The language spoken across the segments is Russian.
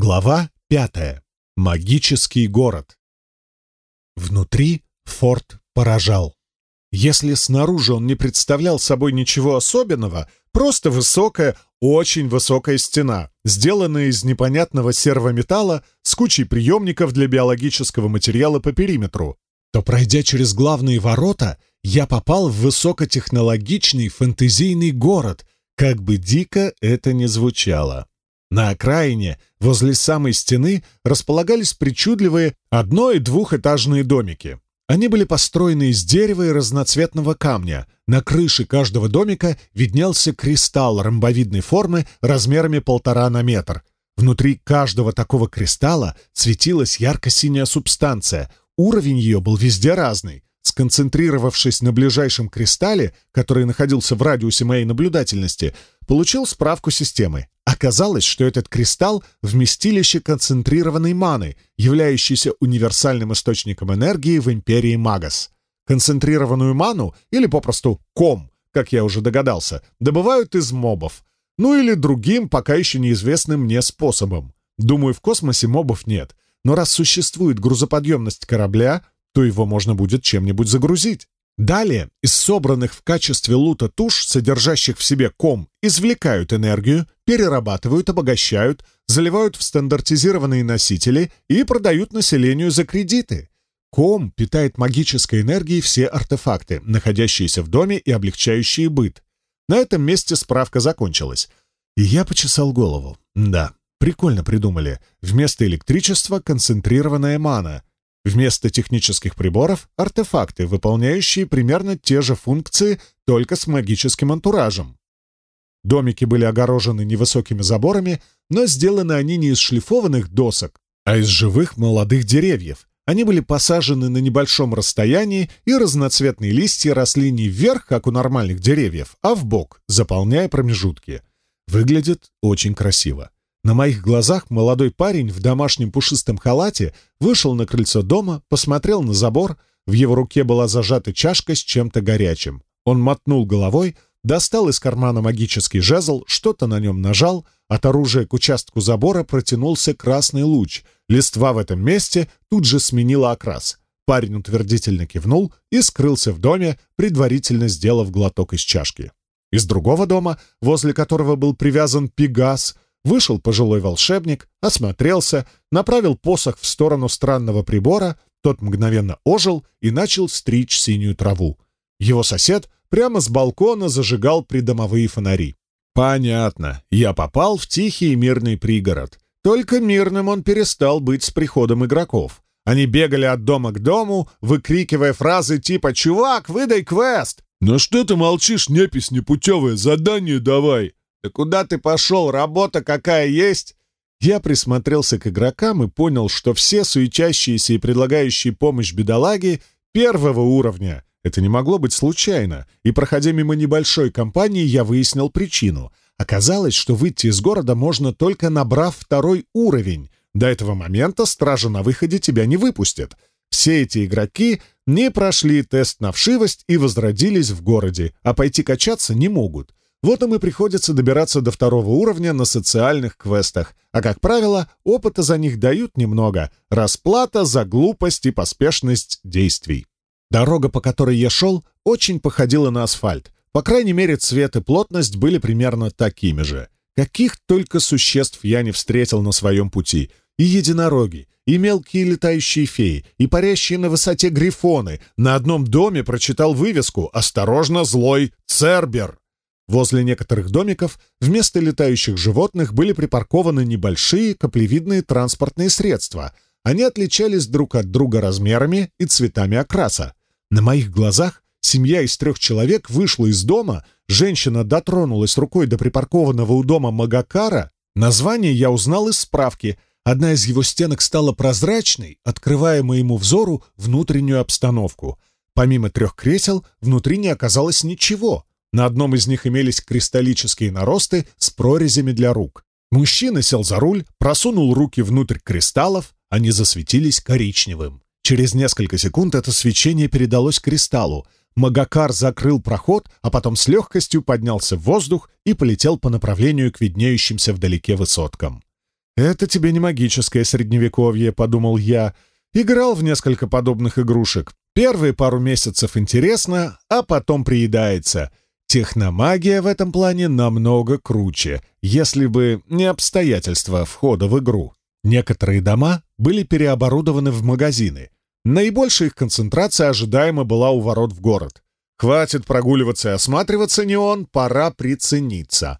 Глава пятая. Магический город. Внутри форт поражал. Если снаружи он не представлял собой ничего особенного, просто высокая, очень высокая стена, сделанная из непонятного серого металла с кучей приемников для биологического материала по периметру, то, пройдя через главные ворота, я попал в высокотехнологичный фэнтезийный город, как бы дико это ни звучало. На окраине, возле самой стены, располагались причудливые одно- и двухэтажные домики. Они были построены из дерева и разноцветного камня. На крыше каждого домика виднелся кристалл ромбовидной формы размерами полтора на метр. Внутри каждого такого кристалла светилась ярко-синяя субстанция. Уровень ее был везде разный. Сконцентрировавшись на ближайшем кристалле, который находился в радиусе моей наблюдательности, получил справку системы. Оказалось, что этот кристалл вместилище концентрированной маны, являющейся универсальным источником энергии в империи Магас. Концентрированную ману, или попросту ком, как я уже догадался, добывают из мобов. Ну или другим, пока еще неизвестным мне способом. Думаю, в космосе мобов нет. Но раз существует грузоподъемность корабля, то его можно будет чем-нибудь загрузить. Далее из собранных в качестве лута туш, содержащих в себе ком, извлекают энергию, перерабатывают, обогащают, заливают в стандартизированные носители и продают населению за кредиты. Ком питает магической энергией все артефакты, находящиеся в доме и облегчающие быт. На этом месте справка закончилась. И я почесал голову. Да, прикольно придумали. Вместо электричества — концентрированная мана. Вместо технических приборов — артефакты, выполняющие примерно те же функции, только с магическим антуражем. Домики были огорожены невысокими заборами, но сделаны они не из шлифованных досок, а из живых молодых деревьев. Они были посажены на небольшом расстоянии, и разноцветные листья росли не вверх, как у нормальных деревьев, а в бок, заполняя промежутки. Выглядит очень красиво. На моих глазах молодой парень в домашнем пушистом халате вышел на крыльцо дома, посмотрел на забор, в его руке была зажата чашка с чем-то горячим. Он мотнул головой — достал из кармана магический жезл, что-то на нем нажал, от оружия к участку забора протянулся красный луч. Листва в этом месте тут же сменила окрас. Парень утвердительно кивнул и скрылся в доме, предварительно сделав глоток из чашки. Из другого дома, возле которого был привязан пегас, Вышел пожилой волшебник, осмотрелся, направил посох в сторону странного прибора, тот мгновенно ожил и начал стричь синюю траву. Его сосед прямо с балкона зажигал придомовые фонари. Понятно. Я попал в тихий и мирный пригород. Только мирным он перестал быть с приходом игроков. Они бегали от дома к дому, выкрикивая фразы типа «Чувак, выдай квест!» «Ну что ты молчишь, непись непутевая, задание давай!» «Да куда ты пошел? Работа какая есть?» Я присмотрелся к игрокам и понял, что все суетящиеся и предлагающие помощь бедолаги первого уровня. Это не могло быть случайно, и, проходя мимо небольшой компании, я выяснил причину. Оказалось, что выйти из города можно только набрав второй уровень. До этого момента стража на выходе тебя не выпустит. Все эти игроки не прошли тест на вшивость и возродились в городе, а пойти качаться не могут. Вот им и приходится добираться до второго уровня на социальных квестах, а, как правило, опыта за них дают немного. Расплата за глупость и поспешность действий. Дорога, по которой я шел, очень походила на асфальт. По крайней мере, цвет и плотность были примерно такими же. Каких только существ я не встретил на своем пути. И единороги, и мелкие летающие феи, и парящие на высоте грифоны. На одном доме прочитал вывеску «Осторожно, злой Цербер!». Возле некоторых домиков вместо летающих животных были припаркованы небольшие каплевидные транспортные средства. Они отличались друг от друга размерами и цветами окраса. На моих глазах семья из трех человек вышла из дома, женщина дотронулась рукой до припаркованного у дома Магакара. Название я узнал из справки. Одна из его стенок стала прозрачной, открывая моему взору внутреннюю обстановку. Помимо трех кресел, внутри не оказалось ничего — на одном из них имелись кристаллические наросты с прорезями для рук. Мужчина сел за руль, просунул руки внутрь кристаллов, они засветились коричневым. Через несколько секунд это свечение передалось кристаллу. Магакар закрыл проход, а потом с легкостью поднялся в воздух и полетел по направлению к виднеющимся вдалеке высоткам. «Это тебе не магическое средневековье», — подумал я. «Играл в несколько подобных игрушек. Первые пару месяцев интересно, а потом приедается. Техномагия в этом плане намного круче, если бы не обстоятельства входа в игру. Некоторые дома были переоборудованы в магазины, Наибольшая их концентрация ожидаемо была у ворот в город. Хватит прогуливаться и осматриваться не он, пора прицениться.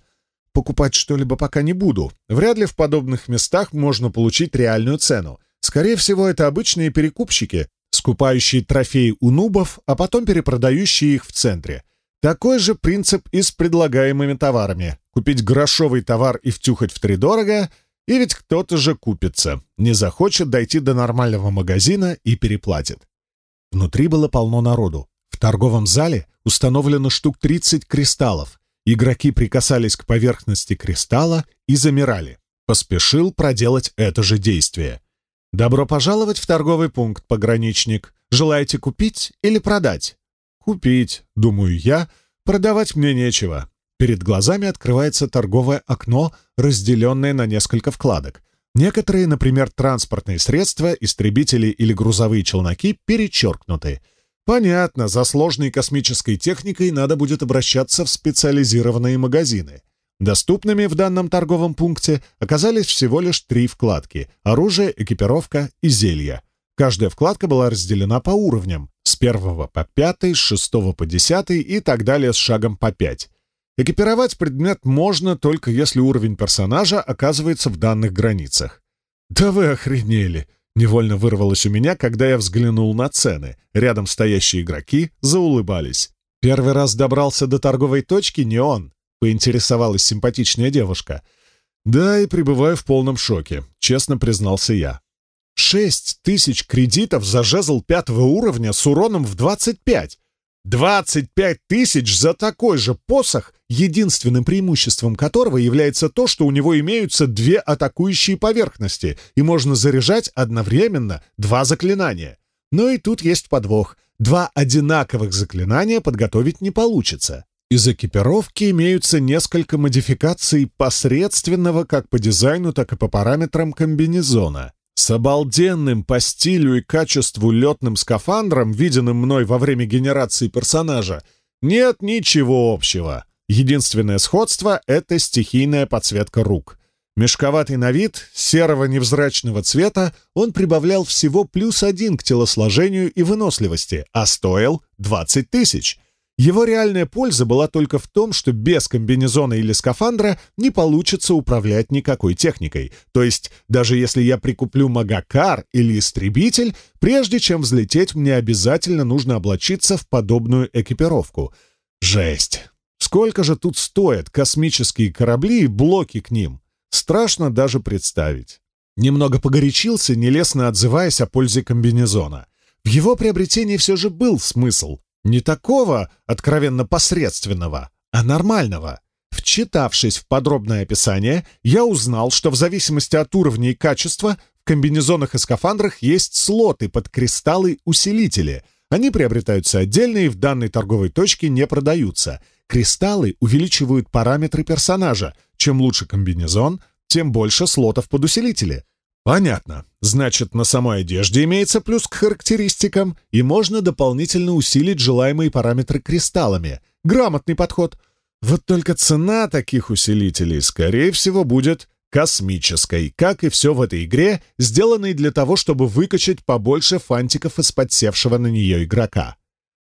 Покупать что-либо пока не буду. Вряд ли в подобных местах можно получить реальную цену. Скорее всего, это обычные перекупщики, скупающие трофеи у нубов, а потом перепродающие их в центре. Такой же принцип и с предлагаемыми товарами. Купить грошовый товар и втюхать втридорого, И ведь кто-то же купится, не захочет дойти до нормального магазина и переплатит. Внутри было полно народу. В торговом зале установлено штук 30 кристаллов. Игроки прикасались к поверхности кристалла и замирали. Поспешил проделать это же действие. «Добро пожаловать в торговый пункт, пограничник. Желаете купить или продать?» «Купить», — думаю я, — «продавать мне нечего. Перед глазами открывается торговое окно, разделенное на несколько вкладок. Некоторые, например, транспортные средства, истребители или грузовые челноки, перечеркнуты. Понятно, за сложной космической техникой надо будет обращаться в специализированные магазины. Доступными в данном торговом пункте оказались всего лишь три вкладки — оружие, экипировка и зелья. Каждая вкладка была разделена по уровням — с первого по пятый, с шестого по десятый и так далее с шагом по пять. Экипировать предмет можно только если уровень персонажа оказывается в данных границах. «Да вы охренели!» — невольно вырвалось у меня, когда я взглянул на цены. Рядом стоящие игроки заулыбались. «Первый раз добрался до торговой точки не он», — поинтересовалась симпатичная девушка. «Да, и пребываю в полном шоке», — честно признался я. «Шесть тысяч кредитов за жезл пятого уровня с уроном в двадцать пять! Двадцать пять тысяч за такой же посох, единственным преимуществом которого является то, что у него имеются две атакующие поверхности, и можно заряжать одновременно два заклинания. Но и тут есть подвох. Два одинаковых заклинания подготовить не получится. Из экипировки имеются несколько модификаций посредственного как по дизайну, так и по параметрам комбинезона. С обалденным по стилю и качеству летным скафандром, виденным мной во время генерации персонажа, нет ничего общего. Единственное сходство — это стихийная подсветка рук. Мешковатый на вид, серого невзрачного цвета, он прибавлял всего плюс один к телосложению и выносливости, а стоил 20 тысяч — Его реальная польза была только в том, что без комбинезона или скафандра не получится управлять никакой техникой. То есть, даже если я прикуплю магакар или истребитель, прежде чем взлететь, мне обязательно нужно облачиться в подобную экипировку. Жесть! Сколько же тут стоят космические корабли и блоки к ним? Страшно даже представить. Немного погорячился, нелестно отзываясь о пользе комбинезона. В его приобретении все же был смысл. Не такого откровенно посредственного, а нормального. Вчитавшись в подробное описание, я узнал, что в зависимости от уровня и качества в комбинезонах и скафандрах есть слоты под кристаллы-усилители. Они приобретаются отдельно и в данной торговой точке не продаются. Кристаллы увеличивают параметры персонажа. Чем лучше комбинезон, тем больше слотов под усилители. Понятно. Значит, на самой одежде имеется плюс к характеристикам, и можно дополнительно усилить желаемые параметры кристаллами. Грамотный подход. Вот только цена таких усилителей, скорее всего, будет космической, как и все в этой игре, сделанной для того, чтобы выкачать побольше фантиков из подсевшего на нее игрока.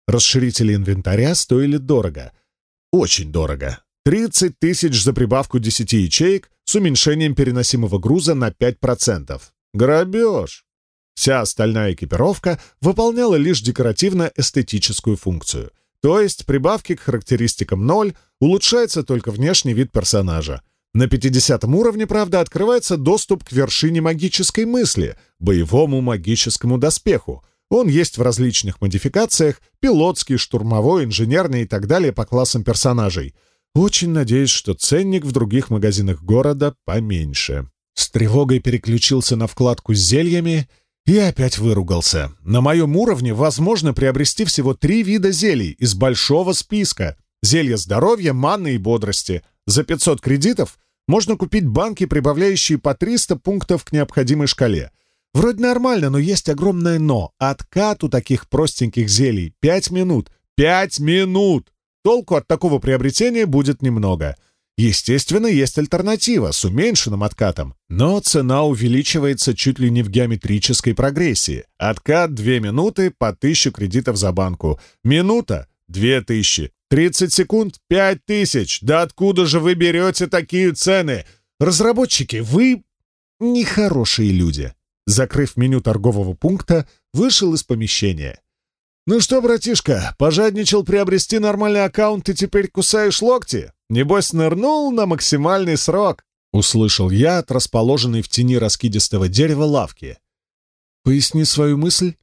Расширители инвентаря стоили дорого. Очень дорого. 30 тысяч за прибавку 10 ячеек с уменьшением переносимого груза на 5%. Грабеж! Вся остальная экипировка выполняла лишь декоративно-эстетическую функцию. То есть прибавки к характеристикам 0, улучшается только внешний вид персонажа. На 50 уровне, правда, открывается доступ к вершине магической мысли, боевому магическому доспеху. Он есть в различных модификациях, пилотский, штурмовой, инженерный и так далее по классам персонажей — Очень надеюсь, что ценник в других магазинах города поменьше. С тревогой переключился на вкладку с зельями и опять выругался. На моем уровне возможно приобрести всего три вида зелий из большого списка. Зелья здоровья, маны и бодрости. За 500 кредитов можно купить банки, прибавляющие по 300 пунктов к необходимой шкале. Вроде нормально, но есть огромное «но». Откат у таких простеньких зелий — 5 минут. 5 минут! Толку от такого приобретения будет немного. Естественно, есть альтернатива с уменьшенным откатом, но цена увеличивается чуть ли не в геометрической прогрессии. Откат 2 минуты по 1000 кредитов за банку. Минута — 2000. 30 секунд — 5000. Да откуда же вы берете такие цены? Разработчики, вы нехорошие люди. Закрыв меню торгового пункта, вышел из помещения. «Ну что, братишка, пожадничал приобрести нормальный аккаунт и теперь кусаешь локти? Небось, нырнул на максимальный срок!» — услышал я от расположенной в тени раскидистого дерева лавки. «Поясни свою мысль».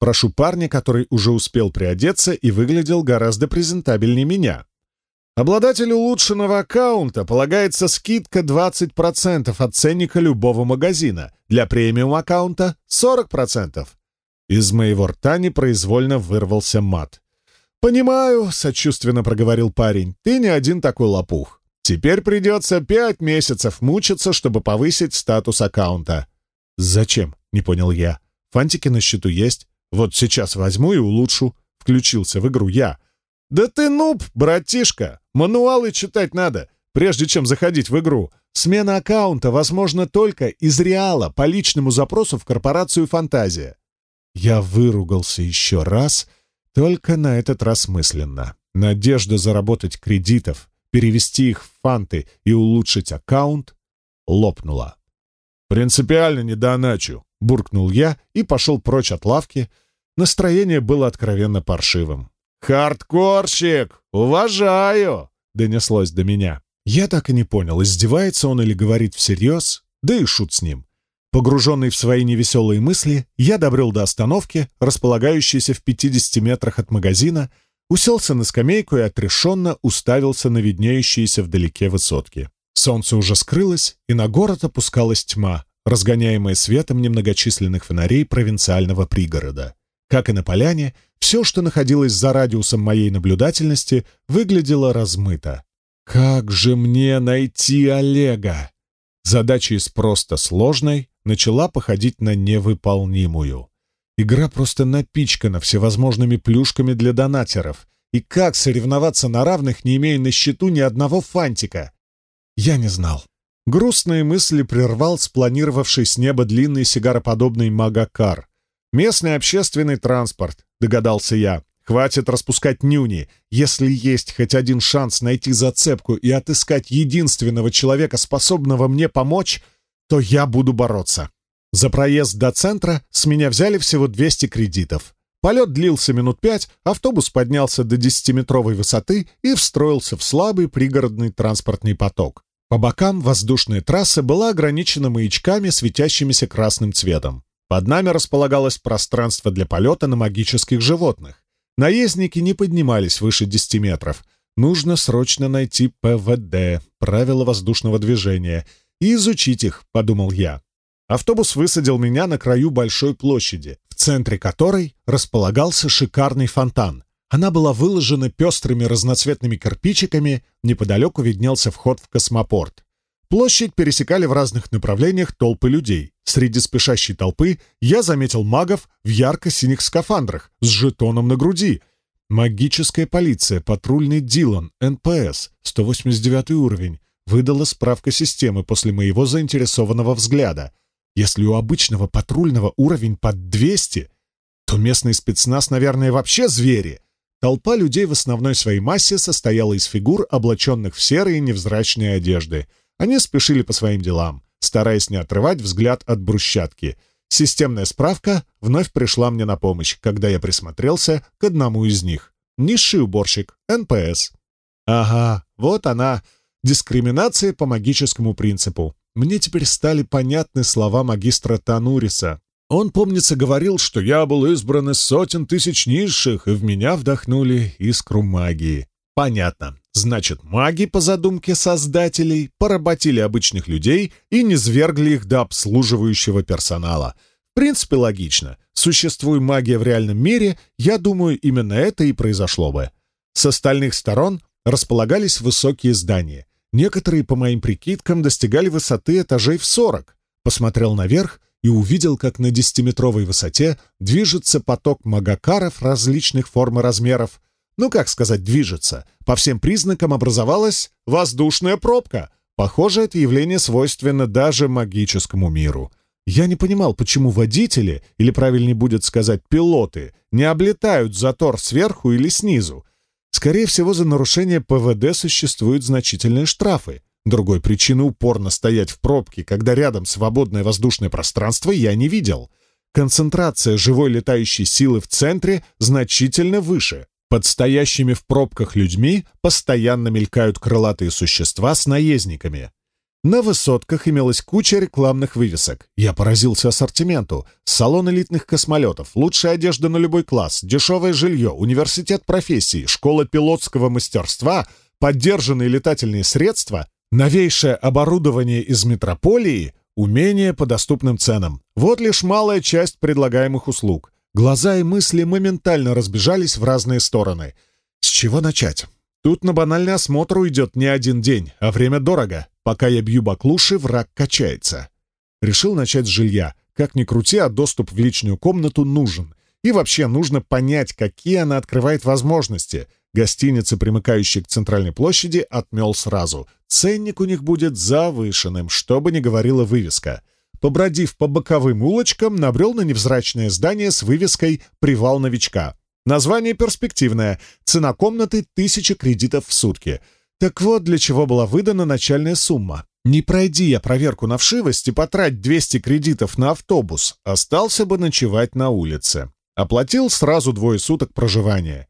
Прошу парня, который уже успел приодеться и выглядел гораздо презентабельнее меня. Обладателю улучшенного аккаунта полагается скидка 20% от ценника любого магазина, для премиум-аккаунта 40%. Из Из Измей Вортани произвольно вырвался мат. «Понимаю», — сочувственно проговорил парень, — «ты не один такой лопух. Теперь придется пять месяцев мучиться, чтобы повысить статус аккаунта». «Зачем?» — не понял я. «Фантики на счету есть. Вот сейчас возьму и улучшу». Включился в игру я. «Да ты нуб, братишка! Мануалы читать надо, прежде чем заходить в игру. Смена аккаунта возможна только из Реала по личному запросу в корпорацию «Фантазия». Я выругался еще раз, только на этот раз мысленно. Надежда заработать кредитов, перевести их в фанты и улучшить аккаунт лопнула. «Принципиально не доначу», — буркнул я и пошел прочь от лавки. Настроение было откровенно паршивым. «Хардкорщик! Уважаю!» — донеслось до меня. Я так и не понял, издевается он или говорит всерьез, да и шут с ним. Погруженный в свои невеселые мысли, я добрел до остановки, располагающейся в 50 метрах от магазина, уселся на скамейку и отрешенно уставился на виднеющиеся вдалеке высотки. Солнце уже скрылось, и на город опускалась тьма, разгоняемая светом немногочисленных фонарей провинциального пригорода. Как и на поляне, все, что находилось за радиусом моей наблюдательности, выглядело размыто. «Как же мне найти Олега?» Задача из просто сложной начала походить на невыполнимую. Игра просто напичкана всевозможными плюшками для донатеров. И как соревноваться на равных, не имея на счету ни одного фантика? Я не знал. Грустные мысли прервал спланировавший с неба длинный сигароподобный магакар. «Местный общественный транспорт», — догадался я. «Хватит распускать нюни. Если есть хоть один шанс найти зацепку и отыскать единственного человека, способного мне помочь, то я буду бороться. За проезд до центра с меня взяли всего 200 кредитов. Полет длился минут пять, автобус поднялся до десятиметровой высоты и встроился в слабый пригородный транспортный поток. По бокам воздушная трасса была ограничена маячками, светящимися красным цветом. Под нами располагалось пространство для полета на магических животных. Наездники не поднимались выше 10 метров. Нужно срочно найти ПВД, правила воздушного движения — и изучить их, подумал я. Автобус высадил меня на краю большой площади, в центре которой располагался шикарный фонтан. Она была выложена пестрыми разноцветными кирпичиками, неподалеку виднелся вход в космопорт. Площадь пересекали в разных направлениях толпы людей. Среди спешащей толпы я заметил магов в ярко-синих скафандрах с жетоном на груди. Магическая полиция, патрульный Дилан, НПС, 189 уровень, выдала справка системы после моего заинтересованного взгляда. Если у обычного патрульного уровень под 200, то местный спецназ, наверное, вообще звери. Толпа людей в основной своей массе состояла из фигур, облаченных в серые невзрачные одежды. Они спешили по своим делам, стараясь не отрывать взгляд от брусчатки. Системная справка вновь пришла мне на помощь, когда я присмотрелся к одному из них. Низший уборщик, НПС. «Ага, вот она, дискриминация по магическому принципу. Мне теперь стали понятны слова магистра Тануриса. Он, помнится, говорил, что я был избран из сотен тысяч низших, и в меня вдохнули искру магии. Понятно. Значит, маги, по задумке создателей, поработили обычных людей и не свергли их до обслуживающего персонала. В принципе, логично. Существуя магия в реальном мире, я думаю, именно это и произошло бы. С остальных сторон располагались высокие здания. Некоторые, по моим прикидкам, достигали высоты этажей в 40. Посмотрел наверх и увидел, как на десятиметровой высоте движется поток магакаров различных форм и размеров. Ну, как сказать, движется. По всем признакам образовалась воздушная пробка. Похоже, это явление свойственно даже магическому миру. Я не понимал, почему водители, или правильнее будет сказать пилоты, не облетают затор сверху или снизу. Скорее всего, за нарушение ПВД существуют значительные штрафы. Другой причины упорно стоять в пробке, когда рядом свободное воздушное пространство, я не видел. Концентрация живой летающей силы в центре значительно выше. Под стоящими в пробках людьми постоянно мелькают крылатые существа с наездниками. На высотках имелась куча рекламных вывесок. Я поразился ассортименту. Салон элитных космолетов, лучшая одежда на любой класс, дешевое жилье, университет профессий, школа пилотского мастерства, поддержанные летательные средства, новейшее оборудование из метрополии, умения по доступным ценам. Вот лишь малая часть предлагаемых услуг. Глаза и мысли моментально разбежались в разные стороны. С чего начать? Тут на банальный осмотр уйдет не один день, а время дорого. пока я бью баклуши, враг качается. Решил начать с жилья. Как ни крути, а доступ в личную комнату нужен. И вообще нужно понять, какие она открывает возможности. Гостиницы, примыкающие к центральной площади, отмел сразу. Ценник у них будет завышенным, что бы ни говорила вывеска. Побродив по боковым улочкам, набрел на невзрачное здание с вывеской «Привал новичка». Название перспективное. Цена комнаты — тысяча кредитов в сутки — так вот, для чего была выдана начальная сумма. Не пройди я проверку на вшивость и потрать 200 кредитов на автобус, остался бы ночевать на улице. Оплатил сразу двое суток проживания.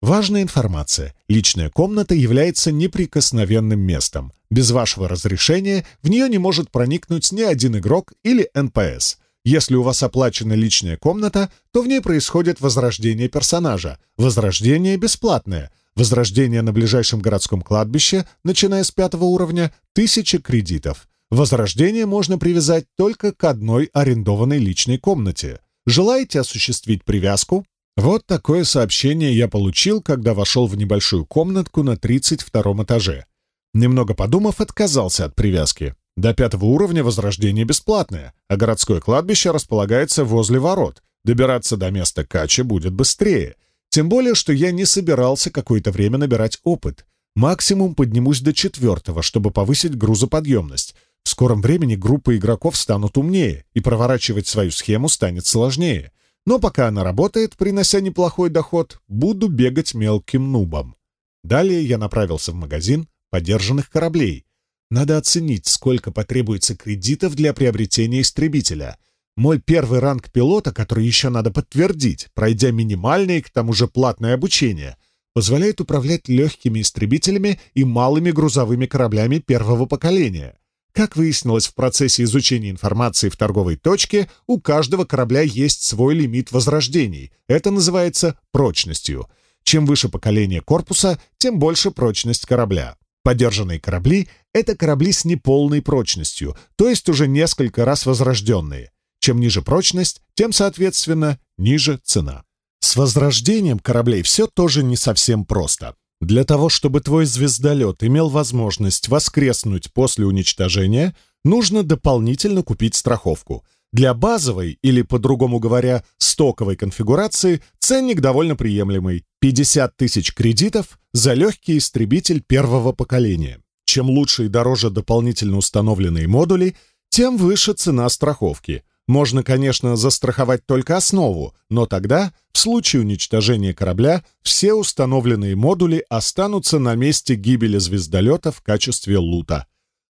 Важная информация. Личная комната является неприкосновенным местом. Без вашего разрешения в нее не может проникнуть ни один игрок или НПС. Если у вас оплачена личная комната, то в ней происходит возрождение персонажа. Возрождение бесплатное, Возрождение на ближайшем городском кладбище, начиная с пятого уровня, тысяча кредитов. Возрождение можно привязать только к одной арендованной личной комнате. Желаете осуществить привязку? Вот такое сообщение я получил, когда вошел в небольшую комнатку на 32 этаже. Немного подумав, отказался от привязки. До пятого уровня возрождение бесплатное, а городское кладбище располагается возле ворот. Добираться до места кача будет быстрее. Тем более, что я не собирался какое-то время набирать опыт. Максимум поднимусь до четвертого, чтобы повысить грузоподъемность. В скором времени группы игроков станут умнее, и проворачивать свою схему станет сложнее. Но пока она работает, принося неплохой доход, буду бегать мелким нубом. Далее я направился в магазин подержанных кораблей. Надо оценить, сколько потребуется кредитов для приобретения истребителя. Мой первый ранг пилота, который еще надо подтвердить, пройдя минимальное и к тому же платное обучение, позволяет управлять легкими истребителями и малыми грузовыми кораблями первого поколения. Как выяснилось в процессе изучения информации в торговой точке, у каждого корабля есть свой лимит возрождений. Это называется прочностью. Чем выше поколение корпуса, тем больше прочность корабля. Подержанные корабли — это корабли с неполной прочностью, то есть уже несколько раз возрожденные. чем ниже прочность, тем, соответственно, ниже цена. С возрождением кораблей все тоже не совсем просто. Для того, чтобы твой звездолет имел возможность воскреснуть после уничтожения, нужно дополнительно купить страховку. Для базовой, или, по-другому говоря, стоковой конфигурации, ценник довольно приемлемый – 50 тысяч кредитов за легкий истребитель первого поколения. Чем лучше и дороже дополнительно установленные модули, тем выше цена страховки – можно, конечно, застраховать только основу, но тогда, в случае уничтожения корабля, все установленные модули останутся на месте гибели звездолета в качестве лута.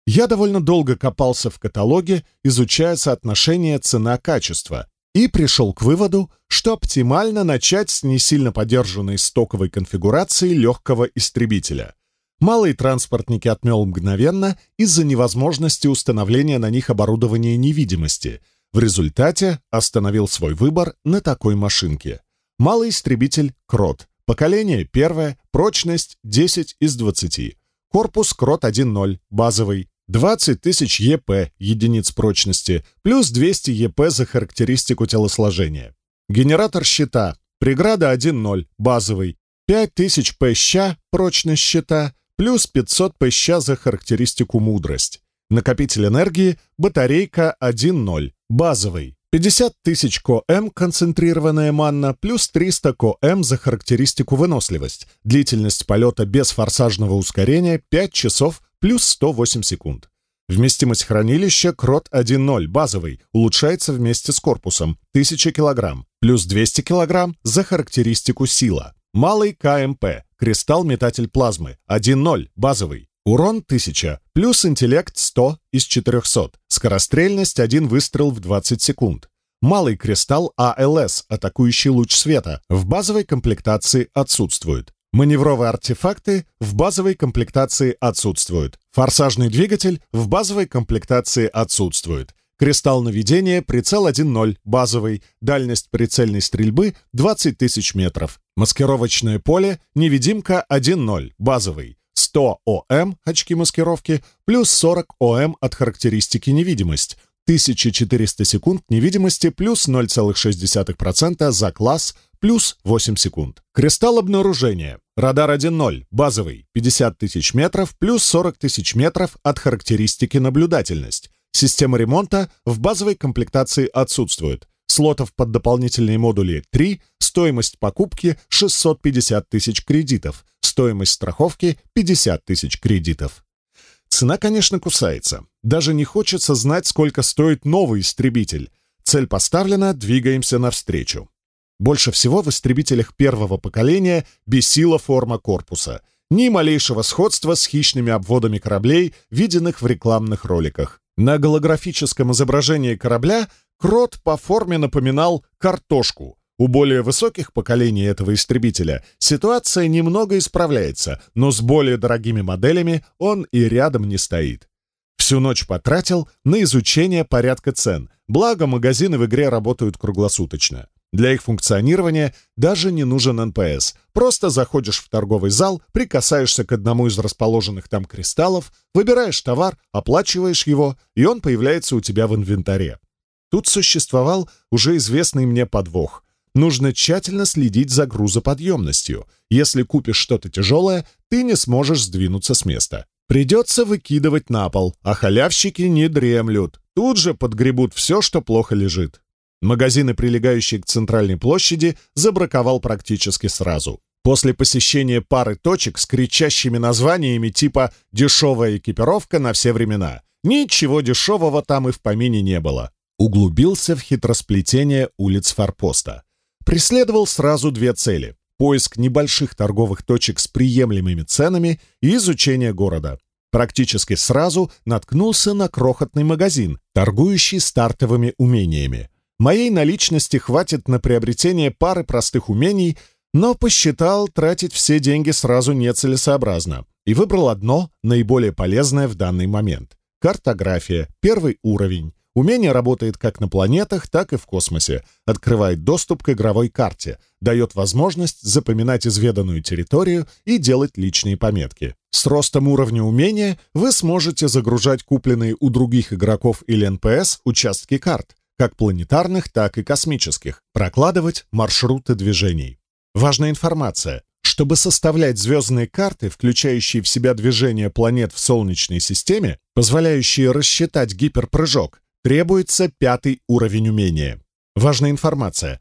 Я довольно долго копался в каталоге, изучая соотношение цена-качество, и пришел к выводу, что оптимально начать с не сильно подержанной стоковой конфигурации легкого истребителя — Малые транспортники отмел мгновенно из-за невозможности установления на них оборудования невидимости, в результате остановил свой выбор на такой машинке. Малый истребитель «Крот». Поколение первое, прочность 10 из 20. Корпус «Крот 1.0», базовый. 20 тысяч ЕП, единиц прочности, плюс 200 ЕП за характеристику телосложения. Генератор щита. Преграда 1.0, базовый. 5000 ПЩ прочность щита, плюс 500 ПЩ за характеристику мудрость. Накопитель энергии, батарейка 1.0, базовый – 50 тысяч КОМ концентрированная мана плюс 300 КОМ за характеристику выносливость. Длительность полета без форсажного ускорения 5 часов плюс 108 секунд. Вместимость хранилища Крот 1.0 базовый улучшается вместе с корпусом 1000 кг плюс 200 кг за характеристику сила. Малый КМП кристалл метатель плазмы 1.0 базовый Урон 1000 плюс интеллект 100 из 400. Скорострельность 1 выстрел в 20 секунд. Малый кристалл АЛС, атакующий луч света, в базовой комплектации отсутствует. Маневровые артефакты в базовой комплектации отсутствуют. Форсажный двигатель в базовой комплектации отсутствует. Кристалл наведения, прицел 1.0, базовый, дальность прицельной стрельбы 20 тысяч метров. Маскировочное поле, невидимка 1.0, базовый, 100 ОМ очки маскировки плюс 40 ОМ от характеристики невидимость, 1400 секунд невидимости плюс 0,6% за класс плюс 8 секунд. Кристалл обнаружения. Радар 1.0, базовый, 50 тысяч метров плюс 40 тысяч метров от характеристики наблюдательность. Система ремонта в базовой комплектации отсутствует. Слотов под дополнительные модули 3, стоимость покупки 650 тысяч кредитов, стоимость страховки 50 тысяч кредитов. Цена, конечно, кусается. Даже не хочется знать, сколько стоит новый истребитель. Цель поставлена, двигаемся навстречу. Больше всего в истребителях первого поколения бесила форма корпуса. Ни малейшего сходства с хищными обводами кораблей, виденных в рекламных роликах. На голографическом изображении корабля Крот по форме напоминал картошку. У более высоких поколений этого истребителя ситуация немного исправляется, но с более дорогими моделями он и рядом не стоит. Всю ночь потратил на изучение порядка цен, благо магазины в игре работают круглосуточно. Для их функционирования даже не нужен НПС. Просто заходишь в торговый зал, прикасаешься к одному из расположенных там кристаллов, выбираешь товар, оплачиваешь его, и он появляется у тебя в инвентаре. Тут существовал уже известный мне подвох. Нужно тщательно следить за грузоподъемностью. Если купишь что-то тяжелое, ты не сможешь сдвинуться с места. Придется выкидывать на пол, а халявщики не дремлют. Тут же подгребут все, что плохо лежит. Магазины, прилегающие к центральной площади, забраковал практически сразу. После посещения пары точек с кричащими названиями типа «дешевая экипировка на все времена», ничего дешевого там и в помине не было углубился в хитросплетение улиц форпоста. Преследовал сразу две цели — поиск небольших торговых точек с приемлемыми ценами и изучение города. Практически сразу наткнулся на крохотный магазин, торгующий стартовыми умениями. Моей наличности хватит на приобретение пары простых умений, но посчитал тратить все деньги сразу нецелесообразно и выбрал одно, наиболее полезное в данный момент — картография, первый уровень умение работает как на планетах, так и в космосе, открывает доступ к игровой карте, дает возможность запоминать изведанную территорию и делать личные пометки. С ростом уровня умения вы сможете загружать купленные у других игроков или НПС участки карт, как планетарных, так и космических, прокладывать маршруты движений. Важная информация. Чтобы составлять звездные карты, включающие в себя движение планет в Солнечной системе, позволяющие рассчитать гиперпрыжок, Требуется пятый уровень умения. Важная информация.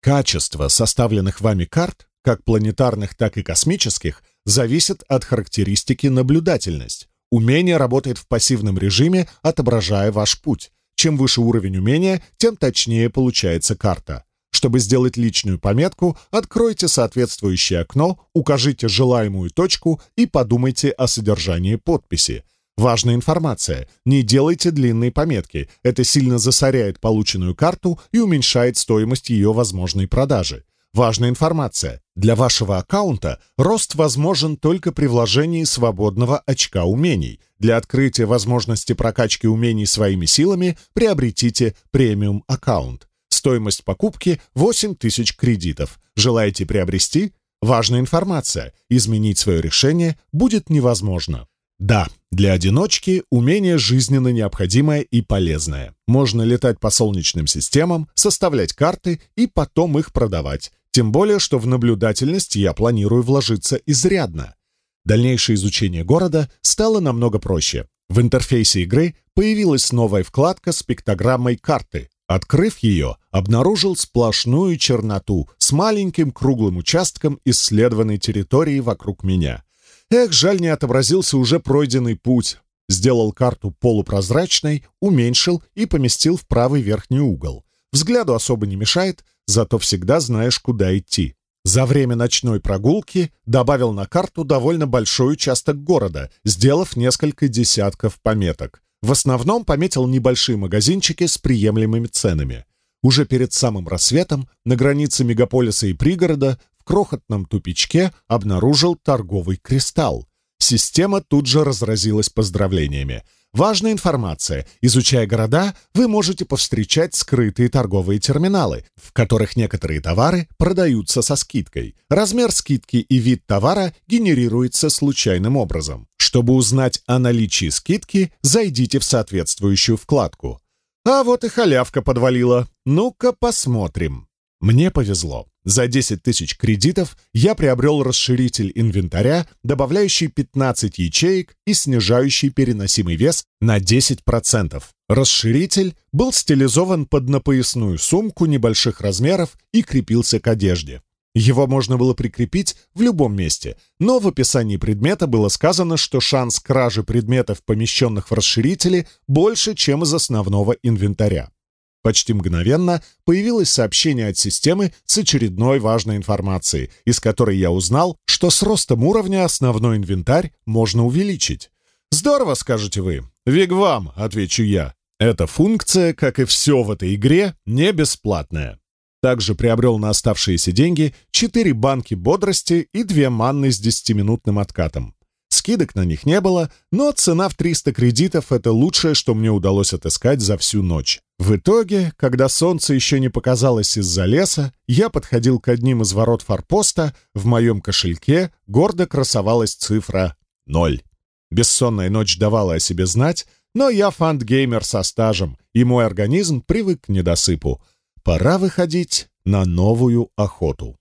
Качество составленных вами карт, как планетарных, так и космических, зависит от характеристики наблюдательность. Умение работает в пассивном режиме, отображая ваш путь. Чем выше уровень умения, тем точнее получается карта. Чтобы сделать личную пометку, откройте соответствующее окно, укажите желаемую точку и подумайте о содержании подписи. Важная информация. Не делайте длинные пометки. Это сильно засоряет полученную карту и уменьшает стоимость ее возможной продажи. Важная информация. Для вашего аккаунта рост возможен только при вложении свободного очка умений. Для открытия возможности прокачки умений своими силами приобретите премиум аккаунт. Стоимость покупки 8000 кредитов. Желаете приобрести? Важная информация. Изменить свое решение будет невозможно. Да, для одиночки умение жизненно необходимое и полезное. Можно летать по солнечным системам, составлять карты и потом их продавать. Тем более, что в наблюдательность я планирую вложиться изрядно. Дальнейшее изучение города стало намного проще. В интерфейсе игры появилась новая вкладка с пиктограммой карты. Открыв ее, обнаружил сплошную черноту с маленьким круглым участком исследованной территории вокруг меня — Эх, Жаль, не отобразился уже пройденный путь. Сделал карту полупрозрачной, уменьшил и поместил в правый верхний угол. Взгляду особо не мешает, зато всегда знаешь, куда идти. За время ночной прогулки добавил на карту довольно большой участок города, сделав несколько десятков пометок. В основном пометил небольшие магазинчики с приемлемыми ценами. Уже перед самым рассветом на границе мегаполиса и пригорода в крохотном тупичке обнаружил торговый кристалл. Система тут же разразилась поздравлениями. Важная информация. Изучая города, вы можете повстречать скрытые торговые терминалы, в которых некоторые товары продаются со скидкой. Размер скидки и вид товара генерируется случайным образом. Чтобы узнать о наличии скидки, зайдите в соответствующую вкладку. А вот и халявка подвалила. Ну-ка посмотрим. Мне повезло. За 10 тысяч кредитов я приобрел расширитель инвентаря, добавляющий 15 ячеек и снижающий переносимый вес на 10%. Расширитель был стилизован под напоясную сумку небольших размеров и крепился к одежде. Его можно было прикрепить в любом месте, но в описании предмета было сказано, что шанс кражи предметов, помещенных в расширителе, больше, чем из основного инвентаря. Почти мгновенно появилось сообщение от системы с очередной важной информацией, из которой я узнал, что с ростом уровня основной инвентарь можно увеличить. «Здорово», — скажете вы. «Виг вам», — отвечу я. Эта функция, как и все в этой игре, не бесплатная. Также приобрел на оставшиеся деньги 4 банки бодрости и 2 манны с 10-минутным откатом скидок на них не было, но цена в 300 кредитов — это лучшее, что мне удалось отыскать за всю ночь. В итоге, когда солнце еще не показалось из-за леса, я подходил к одним из ворот форпоста, в моем кошельке гордо красовалась цифра «ноль». Бессонная ночь давала о себе знать, но я геймер со стажем, и мой организм привык к недосыпу. Пора выходить на новую охоту.